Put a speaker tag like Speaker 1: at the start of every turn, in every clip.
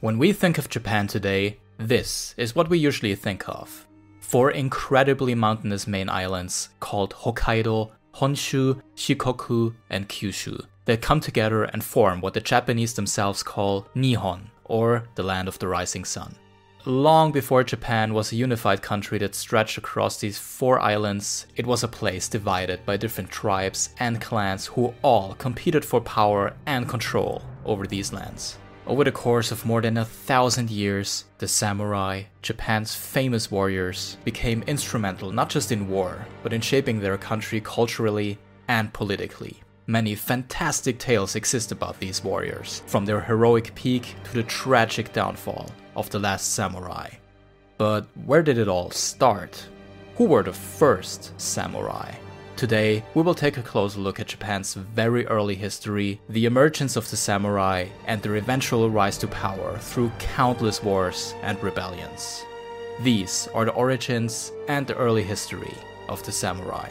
Speaker 1: When we think of Japan today, this is what we usually think of. Four incredibly mountainous main islands called Hokkaido, Honshu, Shikoku, and Kyushu that come together and form what the Japanese themselves call Nihon, or the land of the rising sun. Long before Japan was a unified country that stretched across these four islands, it was a place divided by different tribes and clans who all competed for power and control over these lands. Over the course of more than a thousand years, the samurai, Japan's famous warriors, became instrumental not just in war, but in shaping their country culturally and politically. Many fantastic tales exist about these warriors, from their heroic peak to the tragic downfall of the last samurai. But where did it all start? Who were the first samurai? Today, we will take a closer look at Japan's very early history, the emergence of the samurai, and their eventual rise to power through countless wars and rebellions. These are the origins and the early history of the samurai.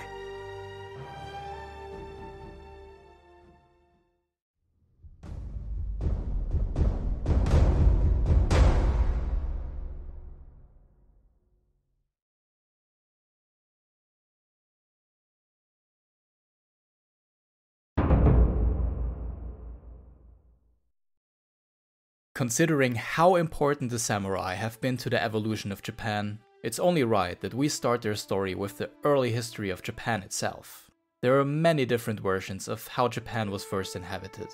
Speaker 1: Considering how important the samurai have been to the evolution of Japan, it's only right that we start their story with the early history of Japan itself. There are many different versions of how Japan was first inhabited.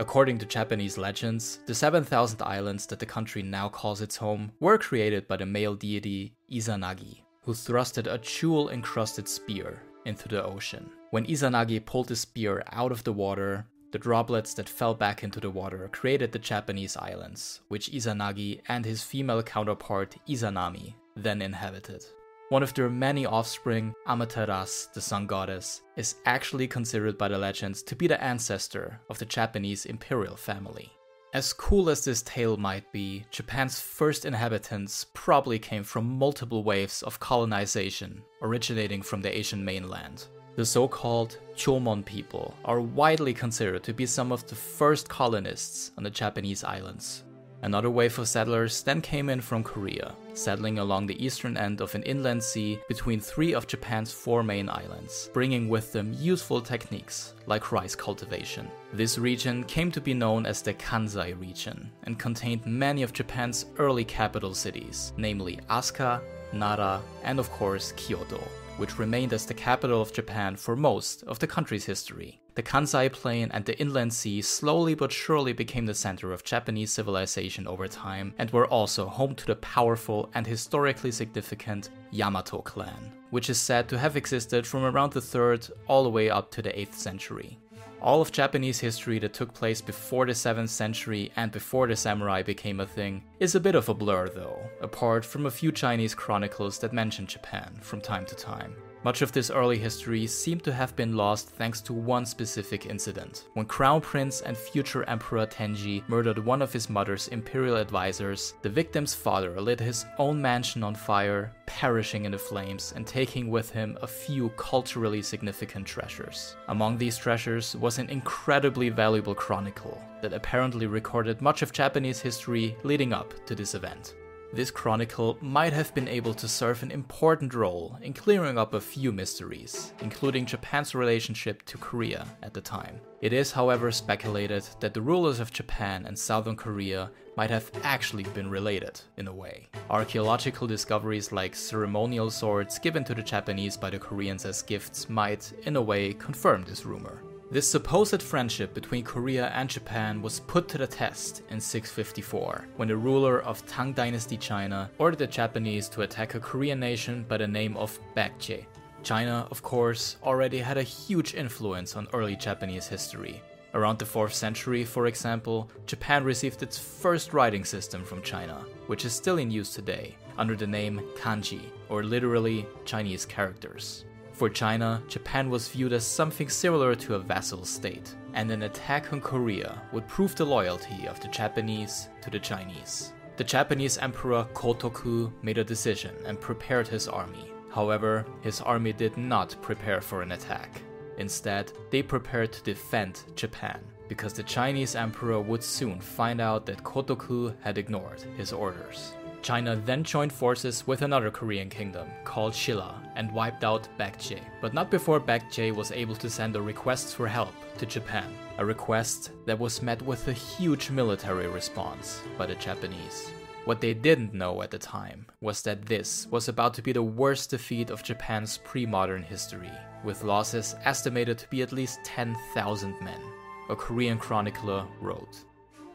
Speaker 1: According to Japanese legends, the 7,000 islands that the country now calls its home were created by the male deity Izanagi, who thrusted a jewel encrusted spear into the ocean. When Izanagi pulled the spear out of the water, the droplets that fell back into the water created the Japanese islands, which Izanagi and his female counterpart Izanami then inhabited. One of their many offspring, Amaterasu, the sun goddess, is actually considered by the legends to be the ancestor of the Japanese imperial family. As cool as this tale might be, Japan's first inhabitants probably came from multiple waves of colonization originating from the Asian mainland, the so-called Jomon people are widely considered to be some of the first colonists on the Japanese islands. Another wave of settlers then came in from Korea, settling along the eastern end of an inland sea between three of Japan's four main islands, bringing with them useful techniques like rice cultivation. This region came to be known as the Kansai region and contained many of Japan's early capital cities, namely Asuka, Nara, and of course Kyoto which remained as the capital of Japan for most of the country's history. The Kansai Plain and the inland sea slowly but surely became the center of Japanese civilization over time and were also home to the powerful and historically significant Yamato clan, which is said to have existed from around the 3rd all the way up to the 8th century. All of Japanese history that took place before the 7th century and before the samurai became a thing is a bit of a blur though, apart from a few Chinese chronicles that mention Japan from time to time. Much of this early history seemed to have been lost thanks to one specific incident. When Crown Prince and future Emperor Tenji murdered one of his mother's imperial advisors, the victim's father lit his own mansion on fire, perishing in the flames and taking with him a few culturally significant treasures. Among these treasures was an incredibly valuable chronicle that apparently recorded much of Japanese history leading up to this event. This chronicle might have been able to serve an important role in clearing up a few mysteries, including Japan's relationship to Korea at the time. It is, however, speculated that the rulers of Japan and Southern Korea might have actually been related in a way. Archaeological discoveries like ceremonial swords given to the Japanese by the Koreans as gifts might, in a way, confirm this rumor. This supposed friendship between Korea and Japan was put to the test in 654, when the ruler of Tang Dynasty China ordered the Japanese to attack a Korean nation by the name of Baekje. China, of course, already had a huge influence on early Japanese history. Around the 4th century, for example, Japan received its first writing system from China, which is still in use today, under the name kanji, or literally Chinese characters. For China, Japan was viewed as something similar to a vassal state, and an attack on Korea would prove the loyalty of the Japanese to the Chinese. The Japanese Emperor Kotoku made a decision and prepared his army. However, his army did not prepare for an attack. Instead, they prepared to defend Japan. because the Chinese emperor would soon find out that Kotoku had ignored his orders. China then joined forces with another Korean kingdom called Shilla and wiped out Baekje, but not before Baekje was able to send a request for help to Japan, a request that was met with a huge military response by the Japanese. What they didn't know at the time was that this was about to be the worst defeat of Japan's pre modern history, with losses estimated to be at least 10,000 men, a Korean chronicler wrote.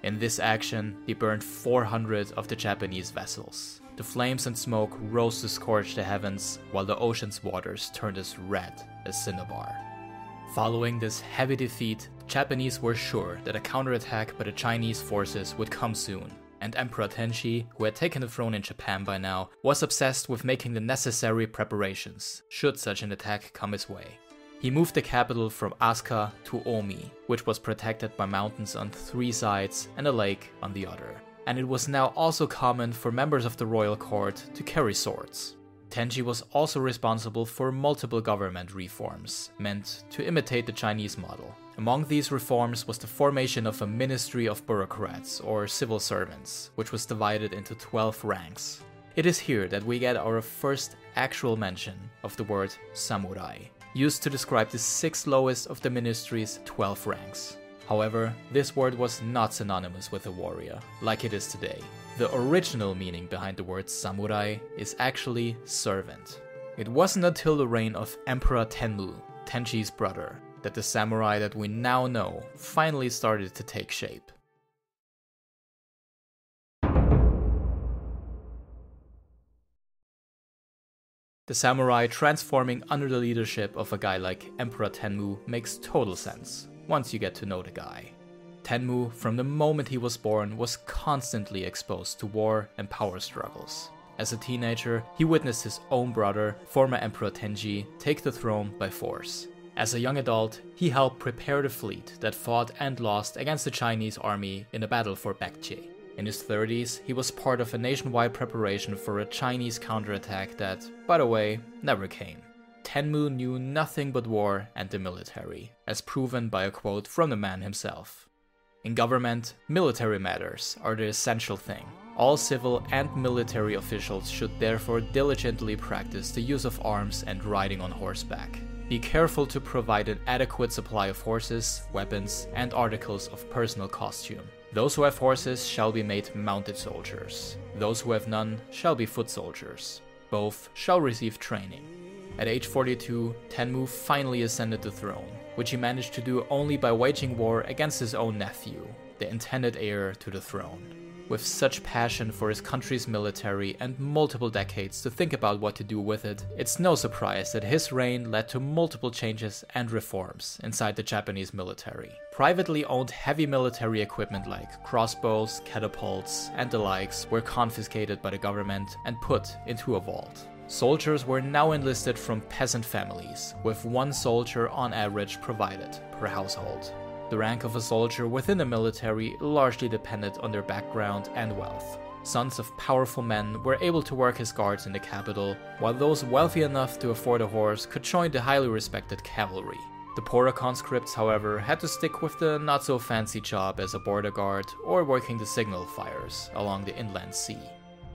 Speaker 1: In this action, they burned 400 of the Japanese vessels. The flames and smoke rose to scorch the heavens, while the ocean's waters turned as red as cinnabar. Following this heavy defeat, the Japanese were sure that a counterattack by the Chinese forces would come soon, and Emperor Tenji, who had taken the throne in Japan by now, was obsessed with making the necessary preparations, should such an attack come his way. He moved the capital from Asuka to Omi, which was protected by mountains on three sides and a lake on the other. And it was now also common for members of the royal court to carry swords. Tenji was also responsible for multiple government reforms, meant to imitate the Chinese model. Among these reforms was the formation of a ministry of bureaucrats, or civil servants, which was divided into 12 ranks. It is here that we get our first actual mention of the word samurai, used to describe the sixth lowest of the ministry's 12 ranks. However, this word was not synonymous with a warrior, like it is today. The original meaning behind the word samurai is actually servant. It wasn't until the reign of Emperor Tenmu, Tenji's brother, that the samurai that we now know finally started to take shape. The samurai transforming under the leadership of a guy like Emperor Tenmu makes total sense once you get to know the guy. Tenmu, from the moment he was born, was constantly exposed to war and power struggles. As a teenager, he witnessed his own brother, former Emperor Tenji, take the throne by force. As a young adult, he helped prepare the fleet that fought and lost against the Chinese army in a battle for Baekje. In his 30s, he was part of a nationwide preparation for a Chinese counterattack that, by the way, never came. Tenmu knew nothing but war and the military, as proven by a quote from the man himself. In government, military matters are the essential thing. All civil and military officials should therefore diligently practice the use of arms and riding on horseback. Be careful to provide an adequate supply of horses, weapons, and articles of personal costume. Those who have horses shall be made mounted soldiers. Those who have none shall be foot soldiers. Both shall receive training. At age 42, Tenmu finally ascended the throne, which he managed to do only by waging war against his own nephew, the intended heir to the throne. With such passion for his country's military and multiple decades to think about what to do with it, it's no surprise that his reign led to multiple changes and reforms inside the Japanese military. Privately owned heavy military equipment like crossbows, catapults, and the likes were confiscated by the government and put into a vault. Soldiers were now enlisted from peasant families, with one soldier on average provided per household. The rank of a soldier within the military largely depended on their background and wealth. Sons of powerful men were able to work as guards in the capital, while those wealthy enough to afford a horse could join the highly respected cavalry. The poorer conscripts, however, had to stick with the not so fancy job as a border guard or working the signal fires along the inland sea.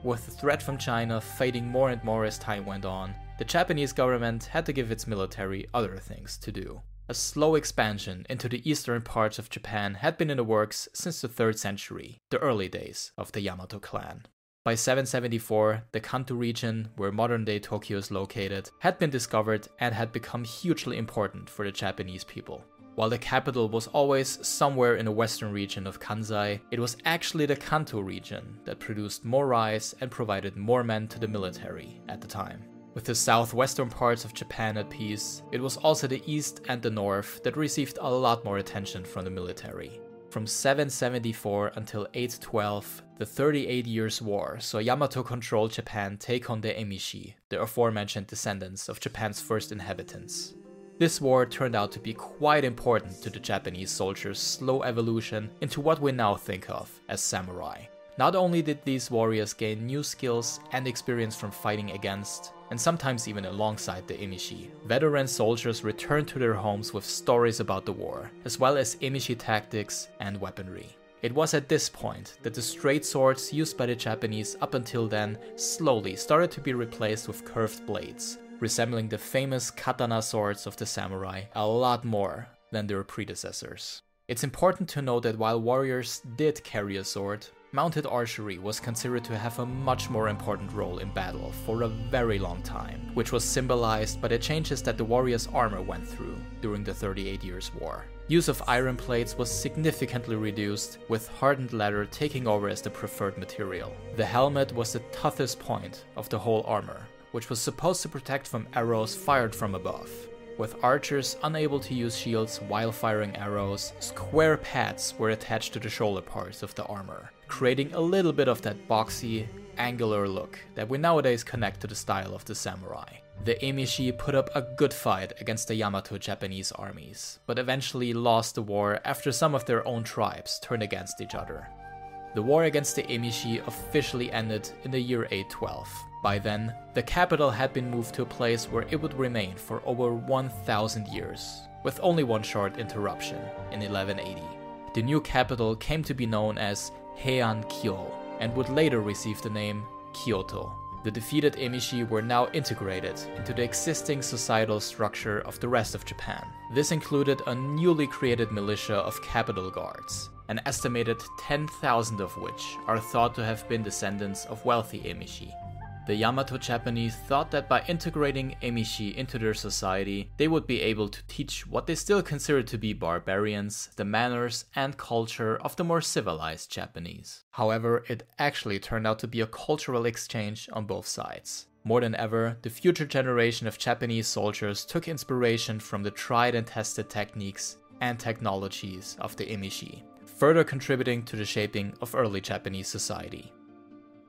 Speaker 1: With the threat from China fading more and more as time went on, the Japanese government had to give its military other things to do. A slow expansion into the eastern parts of Japan had been in the works since the 3rd century, the early days of the Yamato clan. By 774, the Kanto region, where modern day Tokyo is located, had been discovered and had become hugely important for the Japanese people. While the capital was always somewhere in the western region of Kansai, it was actually the Kanto region that produced more rice and provided more men to the military at the time. With the southwestern parts of Japan at peace, it was also the east and the north that received a lot more attention from the military. From 774 until 812, the 38 Years' War saw Yamato controlled Japan take on the Emishi, the aforementioned descendants of Japan's first inhabitants. This war turned out to be quite important to the Japanese soldiers' slow evolution into what we now think of as samurai. Not only did these warriors gain new skills and experience from fighting against, and sometimes even alongside the Emishi. Veteran soldiers returned to their homes with stories about the war, as well as Emishi tactics and weaponry. It was at this point that the straight swords used by the Japanese up until then slowly started to be replaced with curved blades, resembling the famous katana swords of the samurai a lot more than their predecessors. It's important to note that while warriors did carry a sword, mounted archery was considered to have a much more important role in battle for a very long time, which was symbolized by the changes that the warrior's armor went through during the 38 Years' War. Use of iron plates was significantly reduced, with hardened leather taking over as the preferred material. The helmet was the toughest point of the whole armor, which was supposed to protect from arrows fired from above. With archers unable to use shields while firing arrows, square pads were attached to the shoulder parts of the armor, creating a little bit of that boxy, angular look that we nowadays connect to the style of the samurai. The Emishi put up a good fight against the Yamato Japanese armies, but eventually lost the war after some of their own tribes turned against each other. The war against the Emishi officially ended in the year 812. By then, the capital had been moved to a place where it would remain for over 1000 years, with only one short interruption in 1180. The new capital came to be known as Heian Kyo and would later receive the name Kyoto. The defeated Emishi were now integrated into the existing societal structure of the rest of Japan. This included a newly created militia of capital guards, an estimated 10,000 of which are thought to have been descendants of wealthy Emishi. The Yamato Japanese thought that by integrating Emishi into their society, they would be able to teach what they still considered to be barbarians the manners and culture of the more civilized Japanese. However, it actually turned out to be a cultural exchange on both sides. More than ever, the future generation of Japanese soldiers took inspiration from the tried and tested techniques and technologies of the Emishi, further contributing to the shaping of early Japanese society.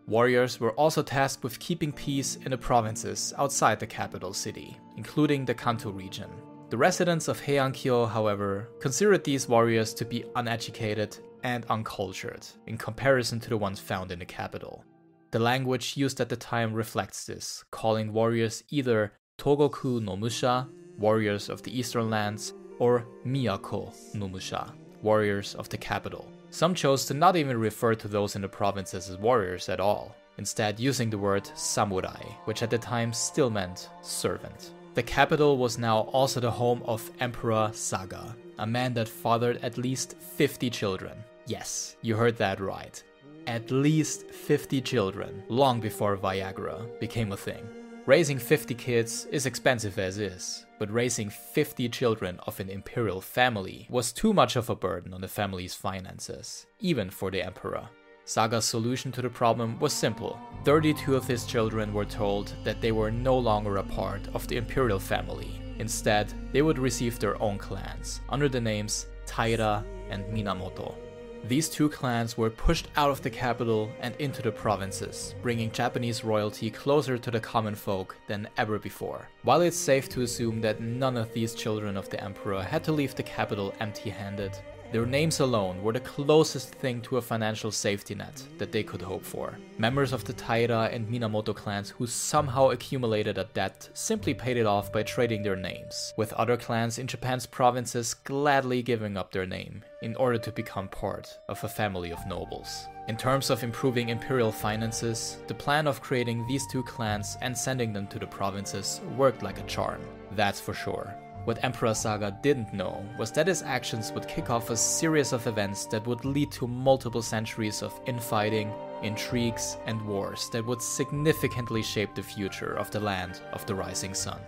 Speaker 1: Warriors were also tasked with keeping peace in the provinces outside the capital city, including the Kanto region. The residents of Heiankyo, however, considered these warriors to be uneducated and uncultured in comparison to the ones found in the capital. The language used at the time reflects this, calling warriors either Togoku no Musha, warriors of the eastern lands, or Miyako no Musha, warriors of the capital. Some chose to not even refer to those in the provinces as warriors at all, instead using the word samurai, which at the time still meant servant. The capital was now also the home of Emperor Saga, a man that fathered at least 50 children. Yes, you heard that right. At least 50 children, long before Viagra became a thing. Raising 50 kids is expensive as is, but raising 50 children of an imperial family was too much of a burden on the family's finances, even for the emperor. Saga's solution to the problem was simple. 32 of his children were told that they were no longer a part of the imperial family. Instead, they would receive their own clans under the names Taira and Minamoto. These two clans were pushed out of the capital and into the provinces, bringing Japanese royalty closer to the common folk than ever before. While it's safe to assume that none of these children of the emperor had to leave the capital empty handed, their names alone were the closest thing to a financial safety net that they could hope for. Members of the Taira and Minamoto clans who somehow accumulated a debt simply paid it off by trading their names, with other clans in Japan's provinces gladly giving up their name in order to become part of a family of nobles. In terms of improving imperial finances, the plan of creating these two clans and sending them to the provinces worked like a charm, that's for sure. What Emperor Saga didn't know was that his actions would kick off a series of events that would lead to multiple centuries of infighting, intrigues, and wars that would significantly shape the future of the land of the rising sun.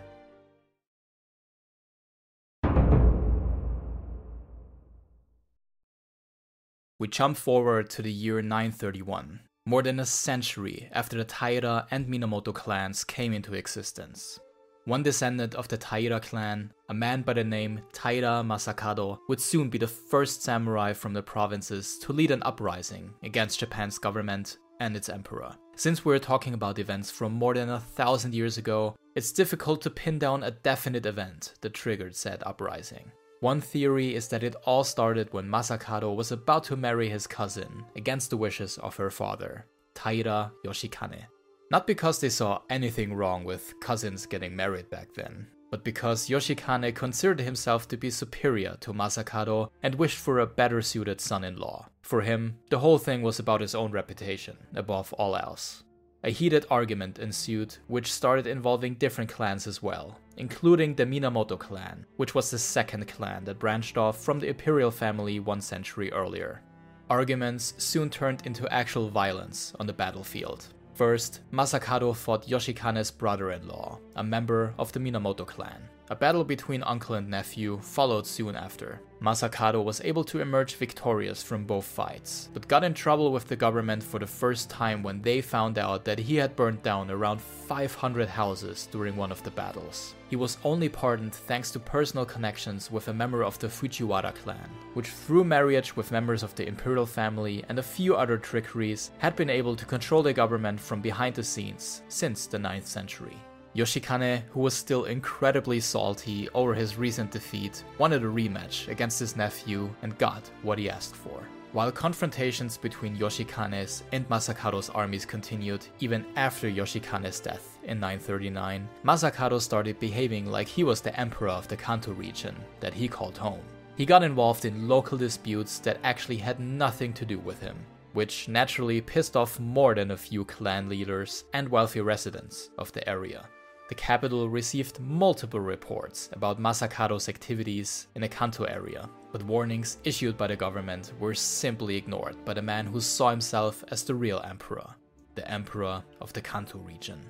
Speaker 1: We jump forward to the year 931, more than a century after the Taira and Minamoto clans came into existence. One descendant of the Taira clan, a man by the name Taira Masakado, would soon be the first samurai from the provinces to lead an uprising against Japan's government and its emperor. Since we're talking about events from more than a thousand years ago, it's difficult to pin down a definite event that triggered said uprising. One theory is that it all started when Masakado was about to marry his cousin against the wishes of her father, Taira Yoshikane. Not because they saw anything wrong with cousins getting married back then, but because Yoshikane considered himself to be superior to Masakado and wished for a better suited son in law. For him, the whole thing was about his own reputation, above all else. A heated argument ensued, which started involving different clans as well, including the Minamoto clan, which was the second clan that branched off from the imperial family one century earlier. Arguments soon turned into actual violence on the battlefield, First, Masakado fought Yoshikane's brother-in-law, a member of the Minamoto clan. A battle between uncle and nephew followed soon after. Masakado was able to emerge victorious from both fights, but got in trouble with the government for the first time when they found out that he had burned down around 500 houses during one of the battles. He was only pardoned thanks to personal connections with a member of the Fujiwara clan, which through marriage with members of the imperial family and a few other trickeries had been able to control the government from behind the scenes since the 9th century. Yoshikane, who was still incredibly salty over his recent defeat, wanted a rematch against his nephew and got what he asked for. While confrontations between Yoshikane's and Masakado's armies continued even after Yoshikane's death in 939, Masakado started behaving like he was the emperor of the Kanto region that he called home. He got involved in local disputes that actually had nothing to do with him, which naturally pissed off more than a few clan leaders and wealthy residents of the area the capital received multiple reports about Masakado's activities in the Kanto area, but warnings issued by the government were simply ignored by the man who saw himself as the real emperor, the emperor of the Kanto region.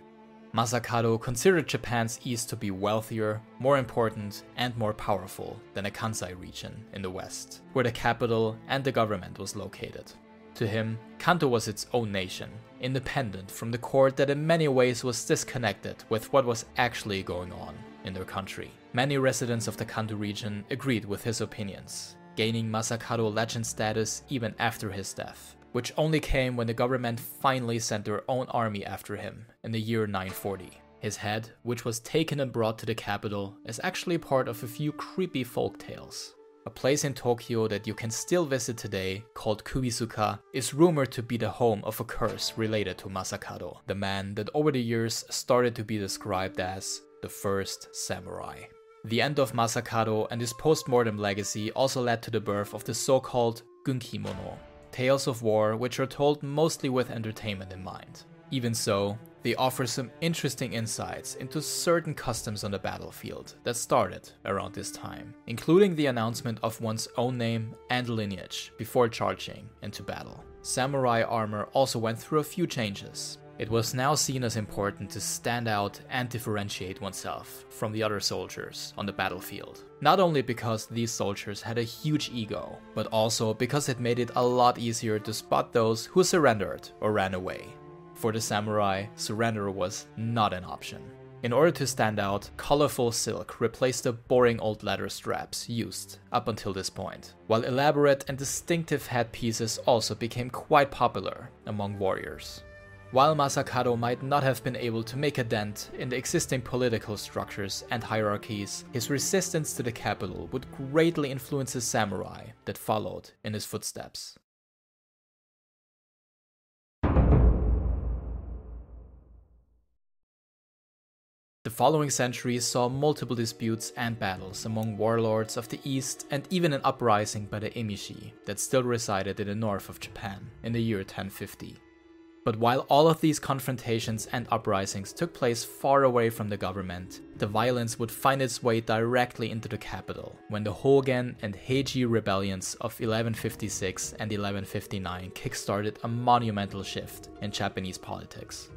Speaker 1: Masakado considered Japan's east to be wealthier, more important, and more powerful than the Kansai region in the west, where the capital and the government was located. To him, Kanto was its own nation, independent from the court that in many ways was disconnected with what was actually going on in their country. Many residents of the Kanto region agreed with his opinions, gaining Masakado legend status even after his death, which only came when the government finally sent their own army after him in the year 940. His head, which was taken and brought to the capital, is actually part of a few creepy folk tales. A place in Tokyo that you can still visit today, called Kubizuka, is rumored to be the home of a curse related to Masakado, the man that over the years started to be described as the first samurai. The end of Masakado and his post-mortem legacy also led to the birth of the so-called Gunkimono, tales of war which are told mostly with entertainment in mind. Even so, they offer some interesting insights into certain customs on the battlefield that started around this time, including the announcement of one's own name and lineage before charging into battle. Samurai armor also went through a few changes. It was now seen as important to stand out and differentiate oneself from the other soldiers on the battlefield. Not only because these soldiers had a huge ego, but also because it made it a lot easier to spot those who surrendered or ran away for the samurai, surrender was not an option. In order to stand out, colorful silk replaced the boring old leather straps used up until this point, while elaborate and distinctive headpieces also became quite popular among warriors. While Masakado might not have been able to make a dent in the existing political structures and hierarchies, his resistance to the capital would greatly influence the samurai that followed in his footsteps. The following centuries saw multiple disputes and battles among warlords of the east and even an uprising by the Emishi that still resided in the north of Japan in the year 1050. But while all of these confrontations and uprisings took place far away from the government, the violence would find its way directly into the capital when the Hogen and Heiji rebellions of 1156 and 1159 kickstarted a monumental shift in Japanese politics.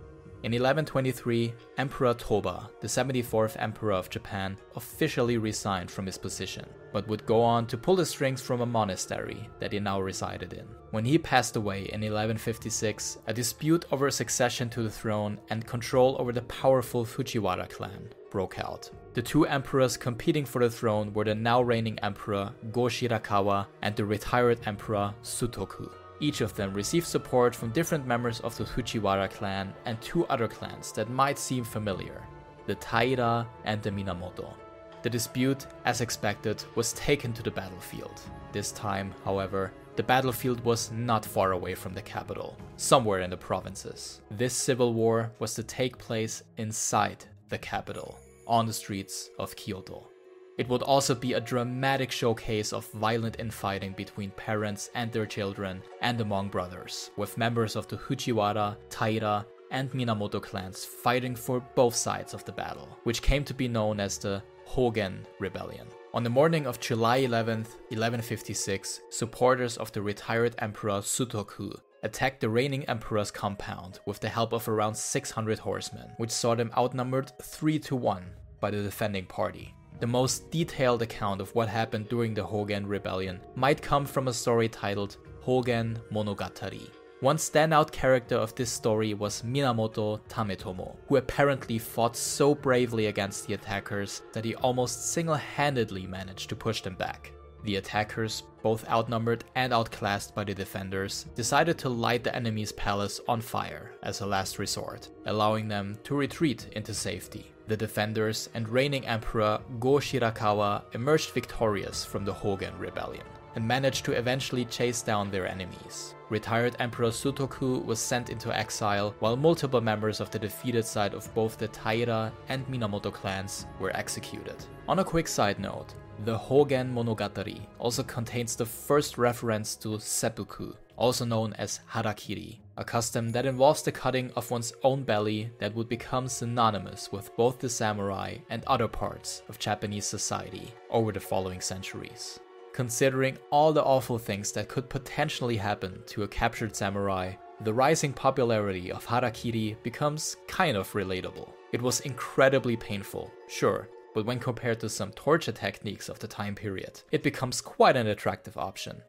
Speaker 1: In 1123, Emperor Toba, the 74th Emperor of Japan, officially resigned from his position, but would go on to pull the strings from a monastery that he now resided in. When he passed away in 1156, a dispute over succession to the throne and control over the powerful Fujiwara clan broke out. The two emperors competing for the throne were the now reigning emperor Go Shirakawa and the retired emperor Sutoku. Each of them received support from different members of the Fujiwara clan and two other clans that might seem familiar the Taira and the Minamoto. The dispute, as expected, was taken to the battlefield. This time, however, the battlefield was not far away from the capital, somewhere in the provinces. This civil war was to take place inside the capital, on the streets of Kyoto. It would also be a dramatic showcase of violent infighting between parents and their children and among brothers, with members of the Fujiwara, Taira, and Minamoto clans fighting for both sides of the battle, which came to be known as the Hogen Rebellion. On the morning of July 11th, 1156, supporters of the retired emperor Sutoku attacked the reigning emperor's compound with the help of around 600 horsemen, which saw them outnumbered 3 to 1 by the defending party. The most detailed account of what happened during the Hogen rebellion might come from a story titled Hogen Monogatari. One standout character of this story was Minamoto Tametomo, who apparently fought so bravely against the attackers that he almost single handedly managed to push them back. The attackers, both outnumbered and outclassed by the defenders, decided to light the enemy's palace on fire as a last resort, allowing them to retreat into safety. The defenders and reigning emperor Go Shirakawa emerged victorious from the Hogen rebellion and managed to eventually chase down their enemies. Retired Emperor Sutoku was sent into exile, while multiple members of the defeated side of both the Taira and Minamoto clans were executed. On a quick side note, the Hogen Monogatari also contains the first reference to seppuku, also known as harakiri, a custom that involves the cutting of one's own belly that would become synonymous with both the samurai and other parts of Japanese society over the following centuries. Considering all the awful things that could potentially happen to a captured samurai, the rising popularity of harakiri becomes kind of relatable. It was incredibly painful, sure, but when compared to some torture techniques of the time period, it becomes quite an attractive option.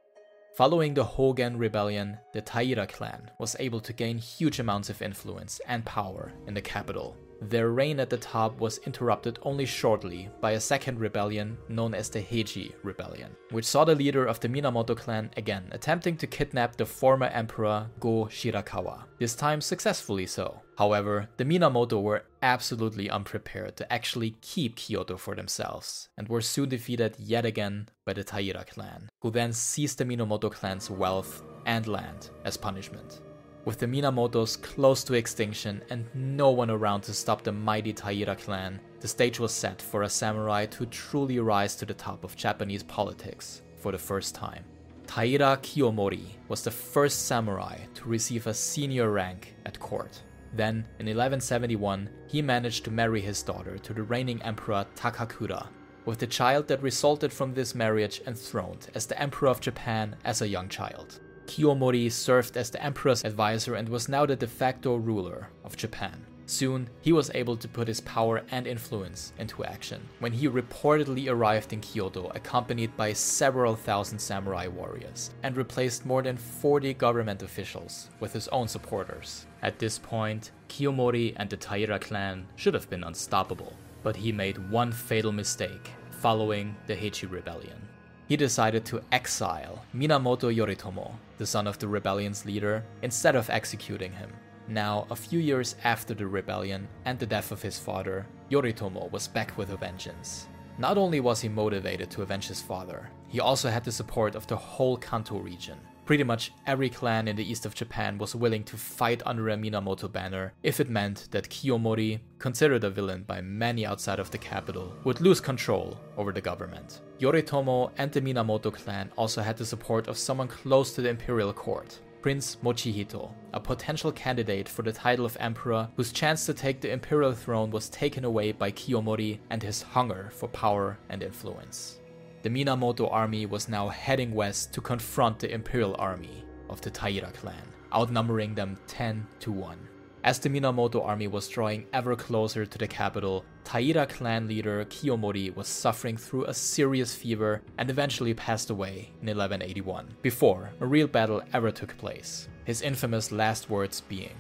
Speaker 1: Following the Hogen rebellion, the Taira clan was able to gain huge amounts of influence and power in the capital, their reign at the top was interrupted only shortly by a second rebellion known as the Heiji Rebellion, which saw the leader of the Minamoto clan again attempting to kidnap the former emperor Go Shirakawa, this time successfully so. However, the Minamoto were absolutely unprepared to actually keep Kyoto for themselves, and were soon defeated yet again by the Taira clan, who then seized the Minamoto clan's wealth and land as punishment. With the Minamotos close to extinction and no one around to stop the mighty Taira clan, the stage was set for a samurai to truly rise to the top of Japanese politics for the first time. Taira Kiyomori was the first samurai to receive a senior rank at court. Then, in 1171, he managed to marry his daughter to the reigning emperor Takakura, with the child that resulted from this marriage enthroned as the emperor of Japan as a young child. Kiyomori served as the emperor's advisor and was now the de facto ruler of Japan. Soon, he was able to put his power and influence into action when he reportedly arrived in Kyoto accompanied by several thousand samurai warriors and replaced more than 40 government officials with his own supporters. At this point, Kiyomori and the Taira clan should have been unstoppable, but he made one fatal mistake following the Heiji rebellion he decided to exile Minamoto Yoritomo, the son of the rebellion's leader, instead of executing him. Now, a few years after the rebellion and the death of his father, Yoritomo was back with a vengeance. Not only was he motivated to avenge his father, he also had the support of the whole Kanto region, Pretty much every clan in the east of Japan was willing to fight under a Minamoto banner if it meant that Kiyomori, considered a villain by many outside of the capital, would lose control over the government. Yoritomo and the Minamoto clan also had the support of someone close to the imperial court, Prince Mochihito, a potential candidate for the title of emperor whose chance to take the imperial throne was taken away by Kiyomori and his hunger for power and influence. The Minamoto army was now heading west to confront the imperial army of the Taira clan, outnumbering them 10 to 1. As the Minamoto army was drawing ever closer to the capital, Taira clan leader Kiyomori was suffering through a serious fever and eventually passed away in 1181, before a real battle ever took place. His infamous last words being,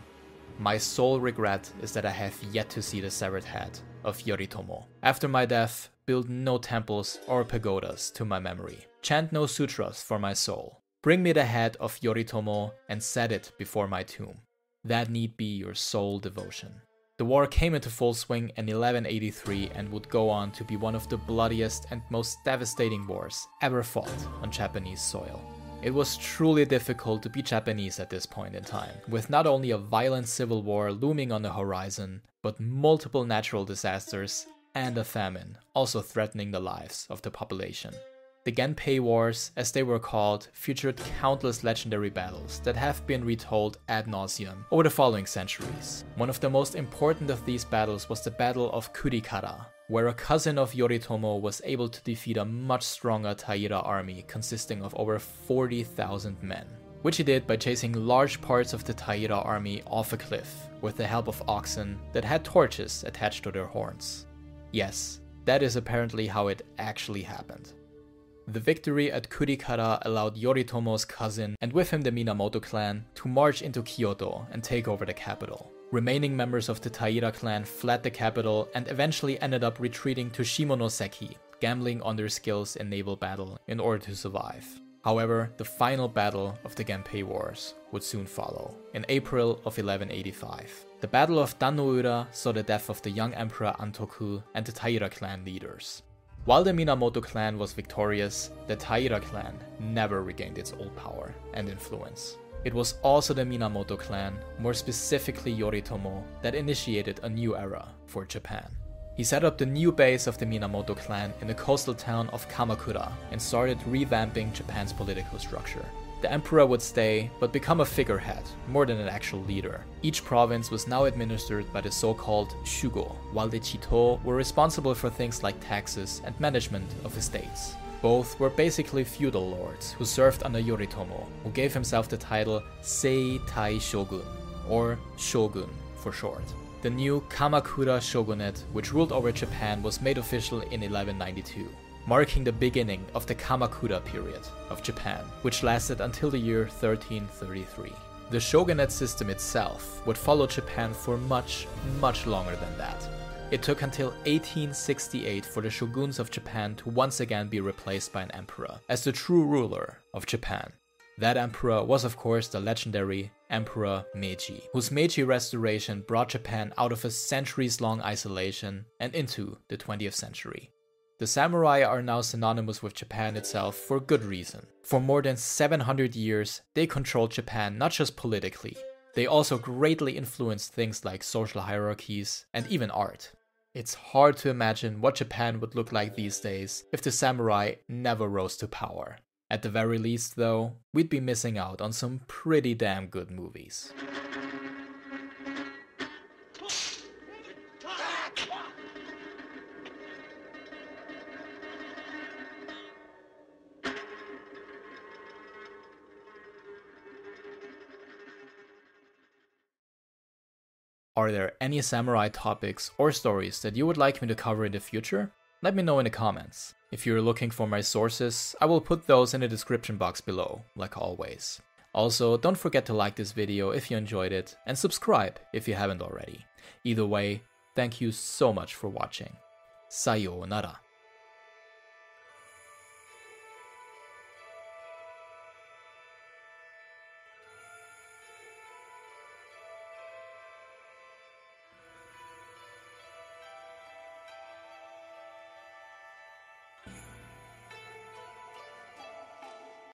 Speaker 1: My sole regret is that I have yet to see the severed head of Yoritomo. After my death, build no temples or pagodas to my memory. Chant no sutras for my soul. Bring me the head of Yoritomo and set it before my tomb. That need be your sole devotion. The war came into full swing in 1183 and would go on to be one of the bloodiest and most devastating wars ever fought on Japanese soil. It was truly difficult to be Japanese at this point in time, with not only a violent civil war looming on the horizon, but multiple natural disasters and a famine also threatening the lives of the population. The Genpei Wars, as they were called, featured countless legendary battles that have been retold ad nauseum over the following centuries. One of the most important of these battles was the Battle of Kurikara, where a cousin of Yoritomo was able to defeat a much stronger Taira army consisting of over 40,000 men, which he did by chasing large parts of the Taira army off a cliff with the help of oxen that had torches attached to their horns. Yes, that is apparently how it actually happened. The victory at Kurikara allowed Yoritomo's cousin, and with him the Minamoto clan, to march into Kyoto and take over the capital. Remaining members of the Taira clan fled the capital and eventually ended up retreating to Shimonoseki, gambling on their skills in naval battle in order to survive. However, the final battle of the Genpei Wars would soon follow, in April of 1185. The Battle of Dan-no-ura saw the death of the young Emperor Antoku and the Taira clan leaders. While the Minamoto clan was victorious, the Taira clan never regained its old power and influence. It was also the Minamoto clan, more specifically Yoritomo, that initiated a new era for Japan. He set up the new base of the Minamoto clan in the coastal town of Kamakura and started revamping Japan's political structure. The emperor would stay, but become a figurehead, more than an actual leader. Each province was now administered by the so-called shugo, while the jito were responsible for things like taxes and management of estates. Both were basically feudal lords who served under Yoritomo, who gave himself the title Sei Tai Shogun, or Shogun for short. The new Kamakura shogunate, which ruled over Japan, was made official in 1192, marking the beginning of the Kamakura period of Japan, which lasted until the year 1333. The shogunate system itself would follow Japan for much, much longer than that. It took until 1868 for the shoguns of Japan to once again be replaced by an emperor as the true ruler of Japan. That emperor was, of course, the legendary Emperor Meiji, whose Meiji restoration brought Japan out of a centuries long isolation and into the 20th century. The samurai are now synonymous with Japan itself for good reason. For more than 700 years, they controlled Japan not just politically, they also greatly influenced things like social hierarchies and even art. It's hard to imagine what Japan would look like these days if the samurai never rose to power. At the very least, though, we'd be missing out on some pretty damn good movies. Are there any samurai topics or stories that you would like me to cover in the future? Let me know in the comments. If you're looking for my sources, I will put those in the description box below, like always. Also, don't forget to like this video if you enjoyed it, and subscribe if you haven't already. Either way, thank you so much for watching. Sayonara.